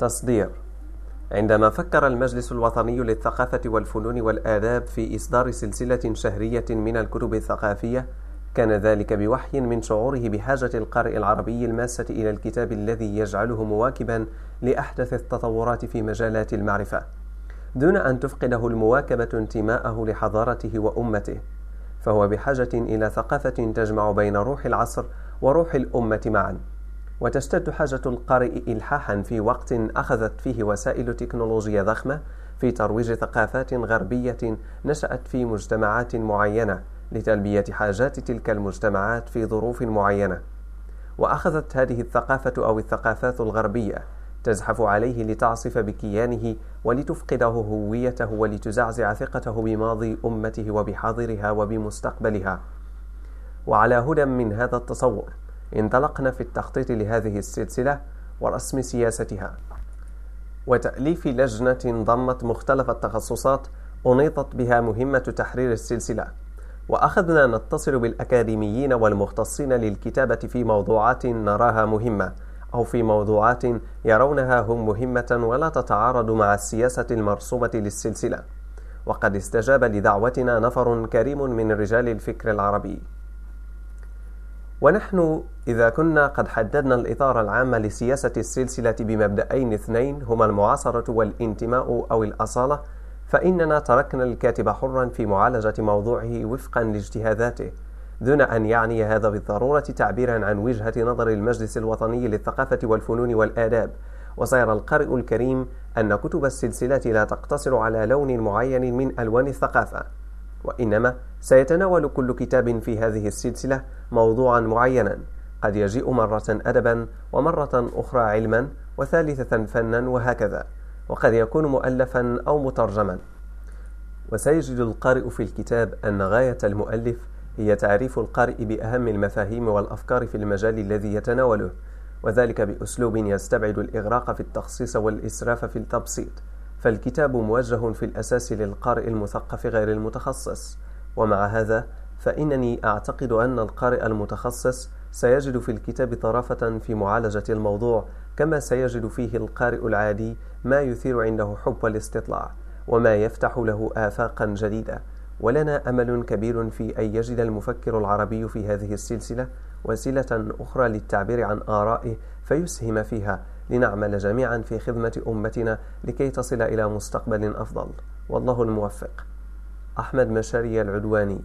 تصدير عندما فكر المجلس الوطني للثقافة والفنون والآداب في إصدار سلسلة شهرية من الكتب الثقافية كان ذلك بوحي من شعوره بحاجة القارئ العربي الماسة إلى الكتاب الذي يجعله مواكبا لأحدث التطورات في مجالات المعرفة. دون أن تفقده المواكبة انتماءه لحضارته وأمته فهو بحاجة إلى ثقافة تجمع بين روح العصر وروح الأمة معا. وتشتد حاجة القارئ إلحاحا في وقت أخذت فيه وسائل تكنولوجيا ضخمة في ترويج ثقافات غربية نشأت في مجتمعات معينة لتلبية حاجات تلك المجتمعات في ظروف معينة. وأخذت هذه الثقافة أو الثقافات الغربية تزحف عليه لتعصف بكيانه ولتفقده هويته ولتزعزع ثقته بماضي أمته وبحاضرها وبمستقبلها. وعلى هدى من هذا التصور انطلقنا في التخطيط لهذه السلسلة ورسم سياستها. وتأليف لجنة ضمت مختلف التخصصات أنيطت بها مهمة تحرير السلسلة. وأخذنا نتصل بالأكاديميين والمختصين للكتابة في موضوعات نراها مهمة أو في موضوعات يرونها هم مهمة ولا تتعارض مع السياسة المرسومة للسلسلة. وقد استجاب لدعوتنا نفر كريم من رجال الفكر العربي. ونحن إذا كنا قد حددنا الإطار العام لسياسة السلسلة بمبدأين اثنين هما المعاصرة والانتماء أو الأصالة فإننا تركنا الكاتب حرا في معالجة موضوعه وفقا لاجتهاداته دون أن يعني هذا بالضرورة تعبيرا عن وجهة نظر المجلس الوطني للثقافة والفنون والآداب. وسيرى القارئ الكريم أن كتب السلسلة لا تقتصر على لون معين من ألوان الثقافة. وإنما سيتناول كل كتاب في هذه السلسلة موضوعا معينا. قد يجيء مرة أدبا ومرة أخرى علما وثالثة فنا وهكذا وقد يكون مؤلفا أو مترجما. وسيجد القارئ في الكتاب أن غاية المؤلف هي تعريف القارئ بأهم المفاهيم والأفكار في المجال الذي يتناوله وذلك بأسلوب يستبعد الإغراق في التخصيص والإسراف في التبسيط. فالكتاب موجه في الأساس للقارئ المثقف غير المتخصص. ومع هذا فإنني أعتقد أن القارئ المتخصص سيجد في الكتاب طرافة في معالجة الموضوع كما سيجد فيه القارئ العادي ما يثير عنده حب الاستطلاع وما يفتح له آفاقا جديدة. ولنا أمل كبير في أن يجد المفكر العربي في هذه السلسلة وسيلة أخرى للتعبير عن آرائه فيسهم فيها لنعمل جميعا في خدمة أمتنا لكي تصل إلى مستقبل أفضل. والله الموفق. أحمد مشاري العدواني.